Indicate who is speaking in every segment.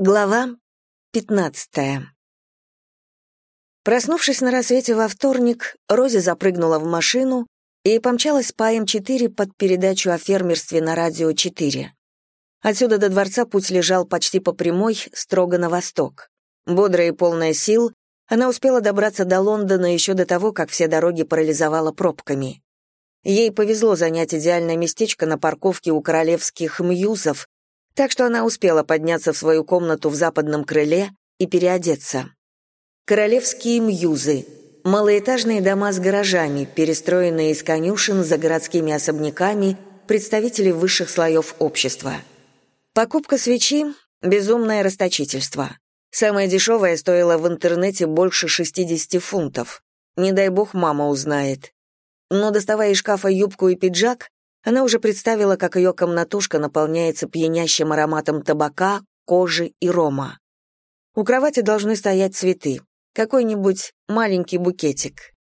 Speaker 1: Глава 15 Проснувшись на рассвете во вторник, Рози запрыгнула в машину и помчалась по М4 под передачу о фермерстве на радио 4. Отсюда до дворца путь лежал почти по прямой, строго на восток. Бодрая и полная сил, она успела добраться до Лондона еще до того, как все дороги парализовала пробками. Ей повезло занять идеальное местечко на парковке у королевских мьюзов, так что она успела подняться в свою комнату в западном крыле и переодеться. Королевские мьюзы – малоэтажные дома с гаражами, перестроенные из конюшен за городскими особняками, представители высших слоев общества. Покупка свечи – безумное расточительство. Самая дешевая стоила в интернете больше 60 фунтов. Не дай бог мама узнает. Но доставая из шкафа юбку и пиджак, она уже представила, как ее комнатушка наполняется пьянящим ароматом табака, кожи и рома. У кровати должны стоять цветы, какой-нибудь маленький букетик.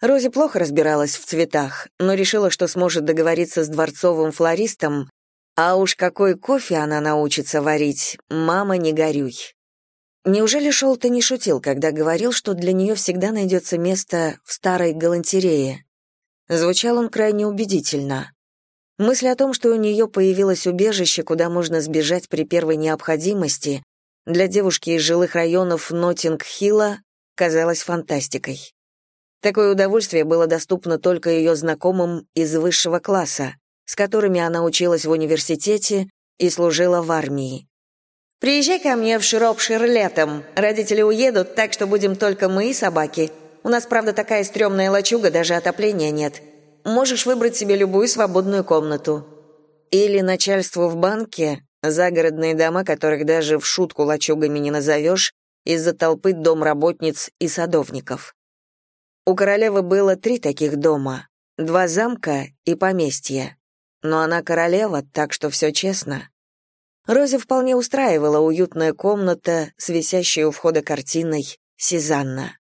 Speaker 1: Рози плохо разбиралась в цветах, но решила, что сможет договориться с дворцовым флористом, а уж какой кофе она научится варить, мама, не горюй. Неужели Шолта не шутил, когда говорил, что для нее всегда найдется место в старой галантерее? Звучал он крайне убедительно. Мысль о том, что у нее появилось убежище, куда можно сбежать при первой необходимости, для девушки из жилых районов Нотинг-Хилла казалась фантастикой. Такое удовольствие было доступно только ее знакомым из высшего класса, с которыми она училась в университете и служила в армии. «Приезжай ко мне в Широпшир летом. Родители уедут, так что будем только мы и собаки. У нас, правда, такая стрёмная лачуга, даже отопления нет можешь выбрать себе любую свободную комнату. Или начальству в банке, загородные дома, которых даже в шутку лачугами не назовешь, из-за толпы домработниц и садовников. У королевы было три таких дома, два замка и поместье. Но она королева, так что все честно. Розе вполне устраивала уютная комната с висящей у входа картиной «Сезанна».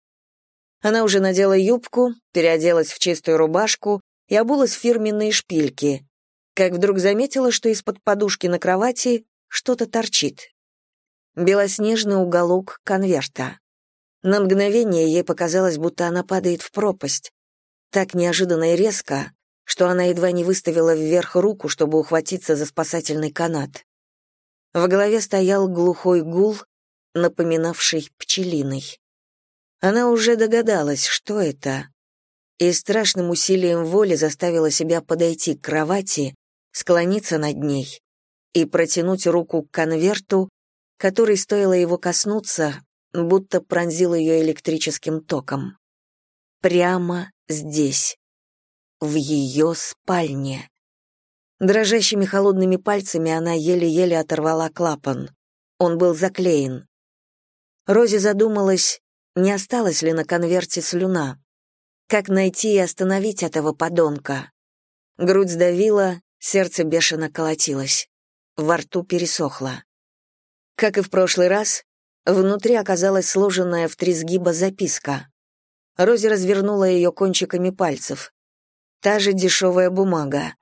Speaker 1: Она уже надела юбку, переоделась в чистую рубашку и обулась в фирменные шпильки, как вдруг заметила, что из-под подушки на кровати что-то торчит. Белоснежный уголок конверта. На мгновение ей показалось, будто она падает в пропасть. Так неожиданно и резко, что она едва не выставила вверх руку, чтобы ухватиться за спасательный канат. В голове стоял глухой гул, напоминавший пчелиный. Она уже догадалась, что это, и страшным усилием воли заставила себя подойти к кровати, склониться над ней и протянуть руку к конверту, который, стоило его коснуться, будто пронзил ее электрическим током. Прямо здесь, в ее спальне. Дрожащими холодными пальцами она еле-еле оторвала клапан. Он был заклеен. Рози задумалась, не осталась ли на конверте слюна. Как найти и остановить этого подонка? Грудь сдавила, сердце бешено колотилось. Во рту пересохло. Как и в прошлый раз, внутри оказалась сложенная в три сгиба записка. Рози развернула ее кончиками пальцев. Та же дешевая бумага.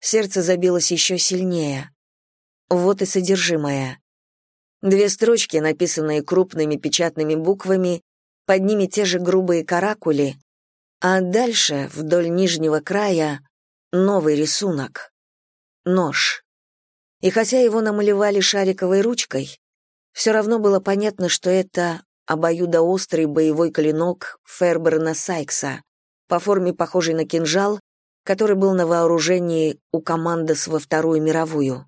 Speaker 1: Сердце забилось еще сильнее. Вот и содержимое. Две строчки, написанные крупными печатными буквами, под ними те же грубые каракули, а дальше, вдоль нижнего края, новый рисунок. Нож. И хотя его намалевали шариковой ручкой, все равно было понятно, что это обоюдоострый боевой клинок Ферберна Сайкса, по форме похожий на кинжал, который был на вооружении у командос во Вторую мировую.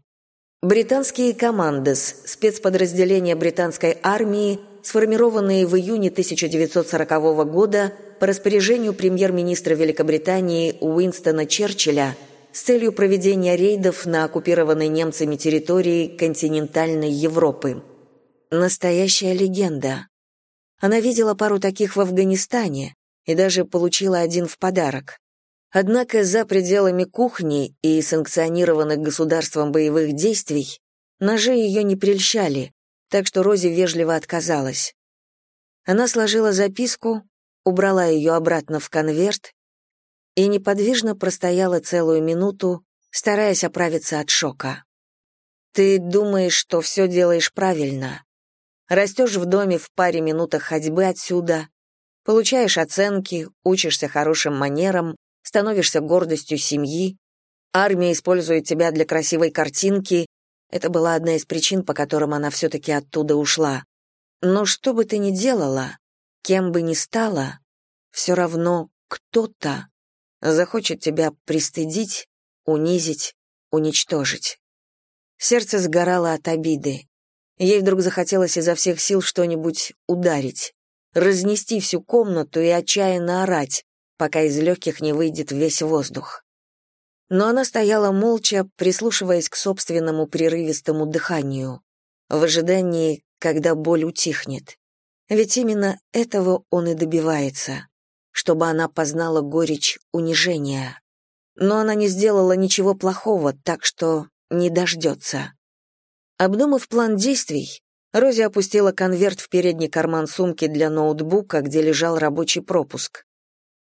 Speaker 1: Британские командос, спецподразделения британской армии, сформированные в июне 1940 года по распоряжению премьер-министра Великобритании Уинстона Черчилля с целью проведения рейдов на оккупированной немцами территории континентальной Европы. Настоящая легенда. Она видела пару таких в Афганистане и даже получила один в подарок. Однако за пределами кухни и санкционированных государством боевых действий ножи ее не прельщали, так что Рози вежливо отказалась. Она сложила записку, убрала ее обратно в конверт и неподвижно простояла целую минуту, стараясь оправиться от шока. «Ты думаешь, что все делаешь правильно», Растешь в доме в паре минутах ходьбы отсюда, получаешь оценки, учишься хорошим манерам, становишься гордостью семьи, армия использует тебя для красивой картинки. Это была одна из причин, по которым она все-таки оттуда ушла. Но что бы ты ни делала, кем бы ни стала, все равно кто-то захочет тебя пристыдить, унизить, уничтожить. Сердце сгорало от обиды. Ей вдруг захотелось изо всех сил что-нибудь ударить, разнести всю комнату и отчаянно орать, пока из легких не выйдет весь воздух. Но она стояла молча, прислушиваясь к собственному прерывистому дыханию, в ожидании, когда боль утихнет. Ведь именно этого он и добивается, чтобы она познала горечь унижения. Но она не сделала ничего плохого, так что не дождется. Обдумав план действий, Рози опустила конверт в передний карман сумки для ноутбука, где лежал рабочий пропуск.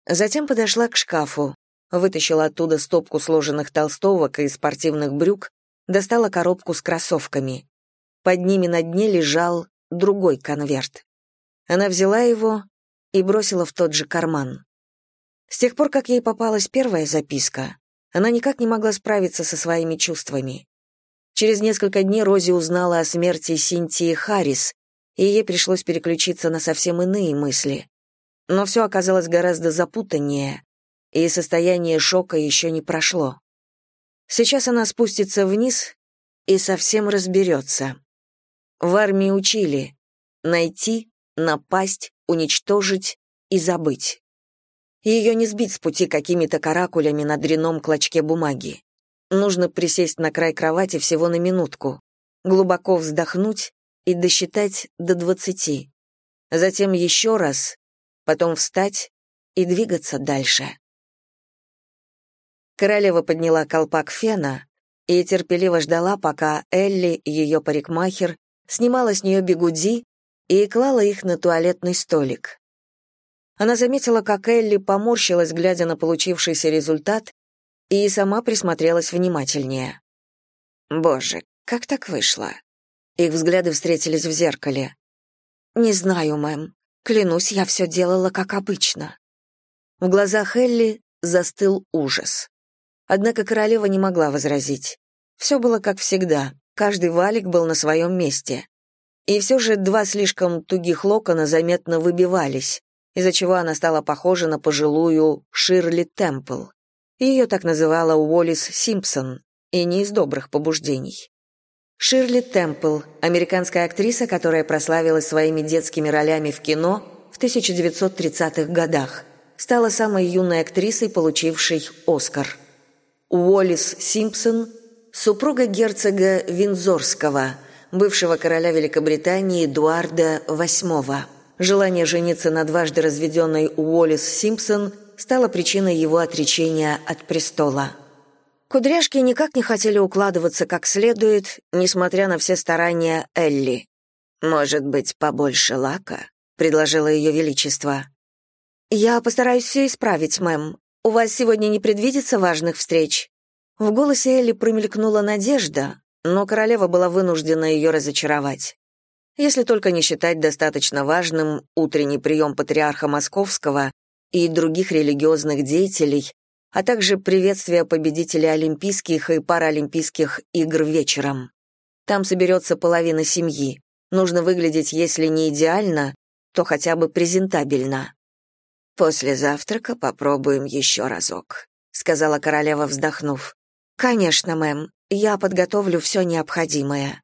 Speaker 1: Затем подошла к шкафу, вытащила оттуда стопку сложенных толстовок и спортивных брюк, достала коробку с кроссовками. Под ними на дне лежал другой конверт. Она взяла его и бросила в тот же карман. С тех пор, как ей попалась первая записка, она никак не могла справиться со своими чувствами. Через несколько дней Рози узнала о смерти Синтии Харрис, и ей пришлось переключиться на совсем иные мысли. Но все оказалось гораздо запутаннее, и состояние шока еще не прошло. Сейчас она спустится вниз и совсем разберется. В армии учили найти, напасть, уничтожить и забыть. Ее не сбить с пути какими-то каракулями на дряном клочке бумаги. Нужно присесть на край кровати всего на минутку, глубоко вздохнуть и досчитать до двадцати. Затем еще раз, потом встать и двигаться дальше. Королева подняла колпак фена и терпеливо ждала, пока Элли, ее парикмахер, снимала с нее бигуди и клала их на туалетный столик. Она заметила, как Элли поморщилась, глядя на получившийся результат, и сама присмотрелась внимательнее. Боже, как так вышло? Их взгляды встретились в зеркале. Не знаю, мэм. Клянусь, я все делала как обычно. В глазах Элли застыл ужас. Однако королева не могла возразить. Все было как всегда, каждый валик был на своем месте. И все же два слишком тугих локона заметно выбивались, из-за чего она стала похожа на пожилую Ширли Темпл. Ее так называла Уоллис Симпсон, и не из добрых побуждений. Ширли Темпл, американская актриса, которая прославилась своими детскими ролями в кино в 1930-х годах, стала самой юной актрисой, получившей «Оскар». Уоллис Симпсон – супруга герцога Винзорского, бывшего короля Великобритании Эдуарда VIII. Желание жениться на дважды разведенной Уоллис Симпсон – стало причиной его отречения от престола. Кудряшки никак не хотели укладываться как следует, несмотря на все старания Элли. «Может быть, побольше лака?» — предложила ее величество. «Я постараюсь все исправить, мэм. У вас сегодня не предвидится важных встреч?» В голосе Элли промелькнула надежда, но королева была вынуждена ее разочаровать. Если только не считать достаточно важным утренний прием патриарха Московского и других религиозных деятелей, а также приветствие победителей Олимпийских и Паралимпийских игр вечером. Там соберется половина семьи. Нужно выглядеть, если не идеально, то хотя бы презентабельно. «После завтрака попробуем еще разок», — сказала королева, вздохнув. «Конечно, мэм, я подготовлю все необходимое».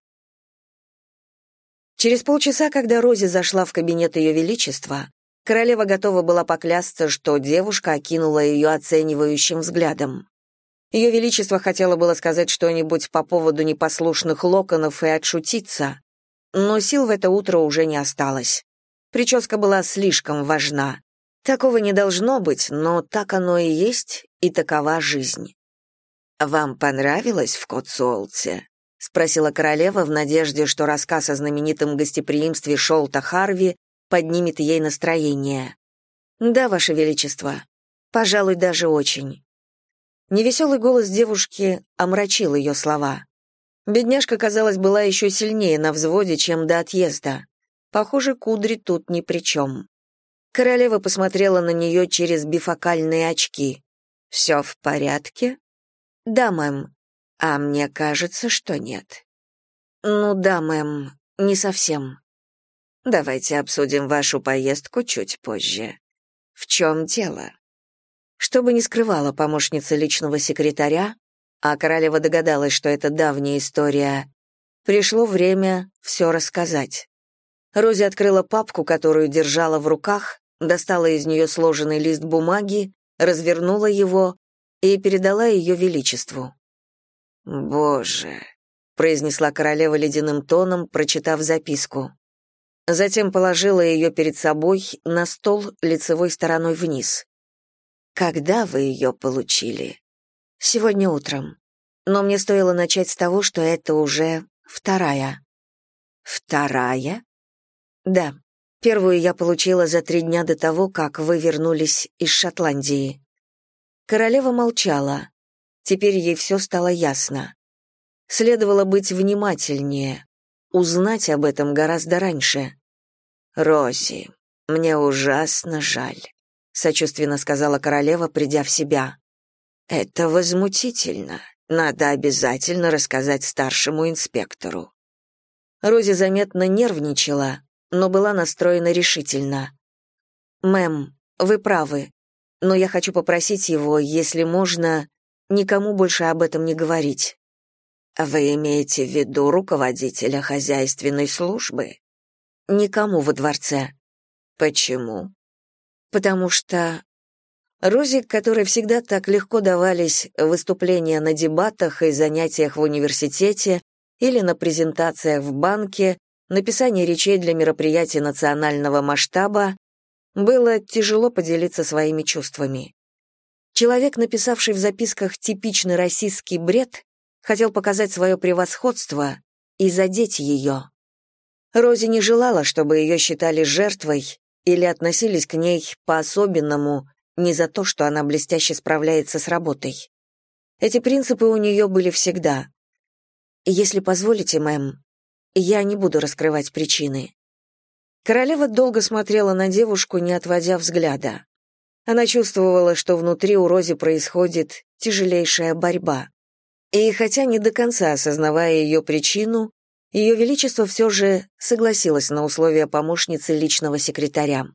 Speaker 1: Через полчаса, когда Рози зашла в кабинет Ее Величества, Королева готова была поклясться, что девушка окинула ее оценивающим взглядом. Ее Величество хотело было сказать что-нибудь по поводу непослушных локонов и отшутиться, но сил в это утро уже не осталось. Прическа была слишком важна. Такого не должно быть, но так оно и есть, и такова жизнь. «Вам понравилось в Котсуолте?» — спросила королева в надежде, что рассказ о знаменитом гостеприимстве Шолта Харви поднимет ей настроение. Да, ваше величество. Пожалуй, даже очень. Невеселый голос девушки омрачил ее слова. Бедняжка, казалось, была еще сильнее на взводе, чем до отъезда. Похоже, кудри тут ни при чем. Королева посмотрела на нее через бифокальные очки. «Все в порядке?» «Да, мэм. А мне кажется, что нет». «Ну да, мэм, не совсем». «Давайте обсудим вашу поездку чуть позже. В чем дело?» Чтобы не скрывала помощница личного секретаря, а королева догадалась, что это давняя история, пришло время все рассказать. Рози открыла папку, которую держала в руках, достала из нее сложенный лист бумаги, развернула его и передала ее величеству. «Боже!» — произнесла королева ледяным тоном, прочитав записку. Затем положила ее перед собой на стол лицевой стороной вниз. «Когда вы ее получили?» «Сегодня утром. Но мне стоило начать с того, что это уже вторая». «Вторая?» «Да. Первую я получила за три дня до того, как вы вернулись из Шотландии». Королева молчала. Теперь ей все стало ясно. Следовало быть внимательнее, узнать об этом гораздо раньше. «Рози, мне ужасно жаль», — сочувственно сказала королева, придя в себя. «Это возмутительно. Надо обязательно рассказать старшему инспектору». Рози заметно нервничала, но была настроена решительно. «Мэм, вы правы но я хочу попросить его, если можно, никому больше об этом не говорить. Вы имеете в виду руководителя хозяйственной службы? Никому во дворце. Почему? Потому что Рози, которой всегда так легко давались выступления на дебатах и занятиях в университете или на презентациях в банке, написание речей для мероприятий национального масштаба, было тяжело поделиться своими чувствами. Человек, написавший в записках типичный российский бред, хотел показать свое превосходство и задеть ее. Рози не желала, чтобы ее считали жертвой или относились к ней по-особенному не за то, что она блестяще справляется с работой. Эти принципы у нее были всегда. Если позволите, мэм, я не буду раскрывать причины. Королева долго смотрела на девушку, не отводя взгляда. Она чувствовала, что внутри у Рози происходит тяжелейшая борьба. И хотя не до конца осознавая ее причину, ее Величество все же согласилось на условия помощницы личного секретаря.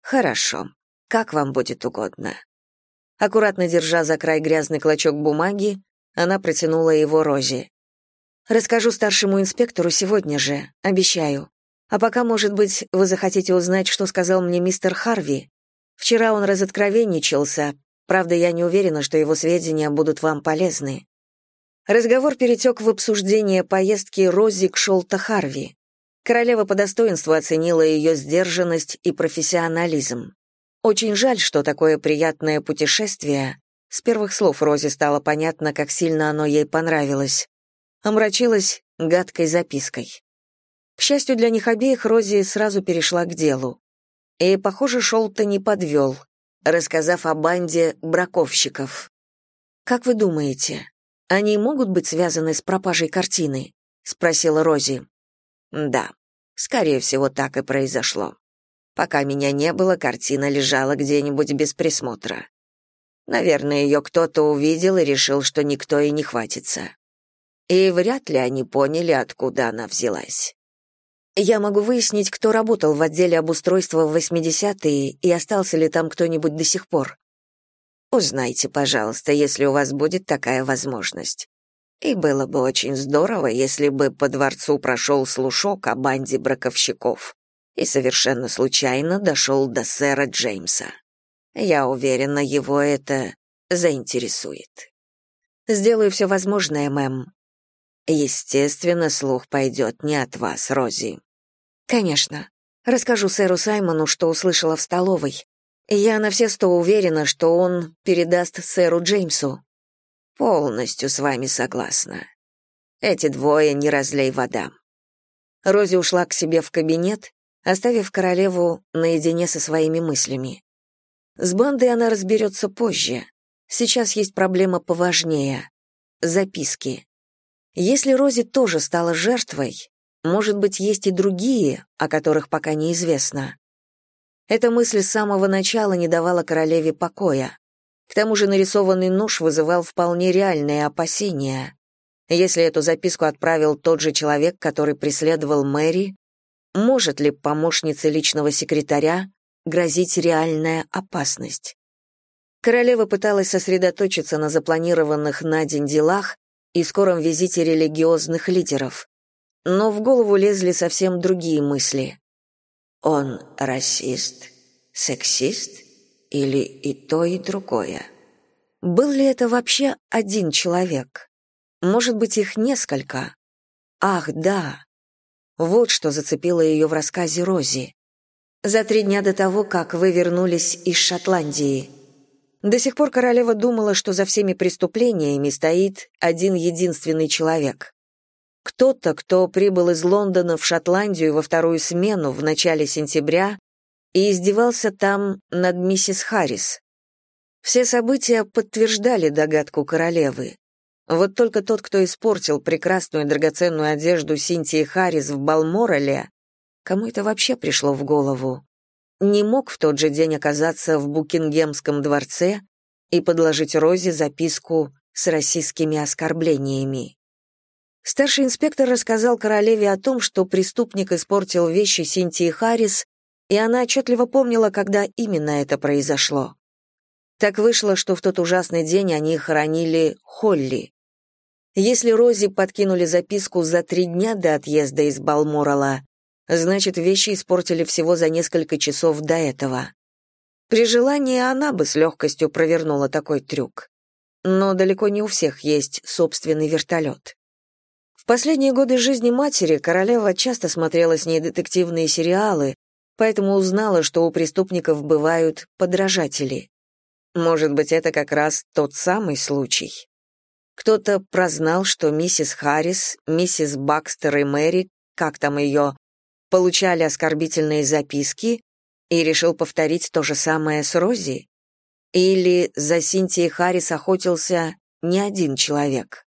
Speaker 1: «Хорошо, как вам будет угодно». Аккуратно держа за край грязный клочок бумаги, она протянула его Розе. «Расскажу старшему инспектору сегодня же, обещаю. А пока, может быть, вы захотите узнать, что сказал мне мистер Харви. Вчера он разоткровенничался, правда, я не уверена, что его сведения будут вам полезны. Разговор перетек в обсуждение поездки Рози к Шолта Харви. Королева по достоинству оценила ее сдержанность и профессионализм. Очень жаль, что такое приятное путешествие, с первых слов Рози стало понятно, как сильно оно ей понравилось, омрачилось гадкой запиской. К счастью для них обеих, Рози сразу перешла к делу. И, похоже, Шолта не подвел, рассказав о банде браковщиков. «Как вы думаете, они могут быть связаны с пропажей картины?» — спросила Рози. «Да, скорее всего, так и произошло. Пока меня не было, картина лежала где-нибудь без присмотра. Наверное, ее кто-то увидел и решил, что никто и не хватится. И вряд ли они поняли, откуда она взялась. Я могу выяснить, кто работал в отделе обустройства в 80-е и остался ли там кто-нибудь до сих пор. Узнайте, пожалуйста, если у вас будет такая возможность. И было бы очень здорово, если бы по дворцу прошел слушок о банде браковщиков и совершенно случайно дошел до сэра Джеймса. Я уверена, его это заинтересует. Сделаю все возможное, мэм. Естественно, слух пойдет не от вас, Рози. Конечно. Расскажу сэру Саймону, что услышала в столовой. Я на все сто уверена, что он передаст сэру Джеймсу. Полностью с вами согласна. Эти двое не разлей вода. Рози ушла к себе в кабинет, оставив королеву наедине со своими мыслями. С бандой она разберется позже. Сейчас есть проблема поважнее — записки. Если Рози тоже стала жертвой, Может быть, есть и другие, о которых пока неизвестно. Эта мысль с самого начала не давала королеве покоя. К тому же нарисованный нож вызывал вполне реальные опасения. Если эту записку отправил тот же человек, который преследовал Мэри, может ли помощнице личного секретаря грозить реальная опасность? Королева пыталась сосредоточиться на запланированных на день делах и скором визите религиозных лидеров, но в голову лезли совсем другие мысли. Он расист, сексист или и то, и другое? Был ли это вообще один человек? Может быть, их несколько? Ах, да. Вот что зацепило ее в рассказе Рози. За три дня до того, как вы вернулись из Шотландии. До сих пор королева думала, что за всеми преступлениями стоит один единственный человек. Кто-то, кто прибыл из Лондона в Шотландию во вторую смену в начале сентября и издевался там над миссис Харрис. Все события подтверждали догадку королевы. Вот только тот, кто испортил прекрасную драгоценную одежду Синтии Харрис в Балморале, кому это вообще пришло в голову, не мог в тот же день оказаться в Букингемском дворце и подложить Розе записку с российскими оскорблениями. Старший инспектор рассказал королеве о том, что преступник испортил вещи Синтии Харрис, и она отчетливо помнила, когда именно это произошло. Так вышло, что в тот ужасный день они хоронили Холли. Если Рози подкинули записку за три дня до отъезда из Балморала, значит, вещи испортили всего за несколько часов до этого. При желании она бы с легкостью провернула такой трюк. Но далеко не у всех есть собственный вертолет. В последние годы жизни матери королева часто смотрела с ней детективные сериалы, поэтому узнала, что у преступников бывают подражатели. Может быть, это как раз тот самый случай. Кто-то прознал, что миссис Харрис, миссис Бакстер и Мэри, как там ее, получали оскорбительные записки и решил повторить то же самое с Рози? Или за Синтией Харрис охотился не один человек?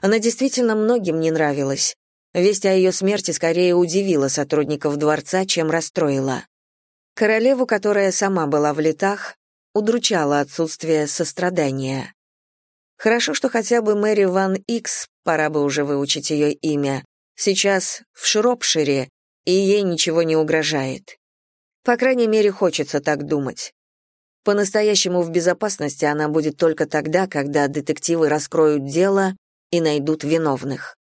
Speaker 1: Она действительно многим не нравилась. Весть о ее смерти скорее удивила сотрудников дворца, чем расстроила. Королеву, которая сама была в летах, удручало отсутствие сострадания. Хорошо, что хотя бы Мэри Ван Икс, пора бы уже выучить ее имя, сейчас в Шропшире, и ей ничего не угрожает. По крайней мере, хочется так думать. По-настоящему в безопасности она будет только тогда, когда детективы раскроют дело и найдут виновных.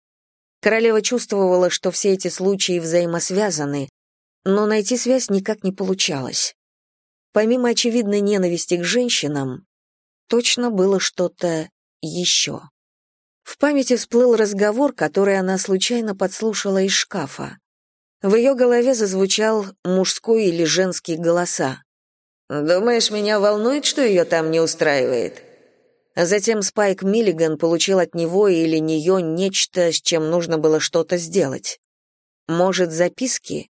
Speaker 1: Королева чувствовала, что все эти случаи взаимосвязаны, но найти связь никак не получалось. Помимо очевидной ненависти к женщинам, точно было что-то еще. В памяти всплыл разговор, который она случайно подслушала из шкафа. В ее голове зазвучал мужской или женский голоса. «Думаешь, меня волнует, что ее там не устраивает?» А затем Спайк Миллиган получил от него или нее нечто, с чем нужно было что-то сделать. Может, записки?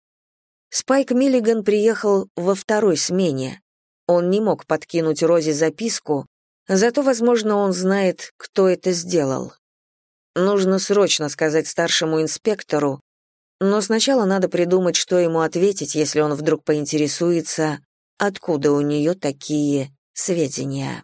Speaker 1: Спайк Миллиган приехал во второй смене. Он не мог подкинуть Розе записку, Зато, возможно, он знает, кто это сделал. Нужно срочно сказать старшему инспектору, но сначала надо придумать, что ему ответить, если он вдруг поинтересуется, откуда у нее такие сведения.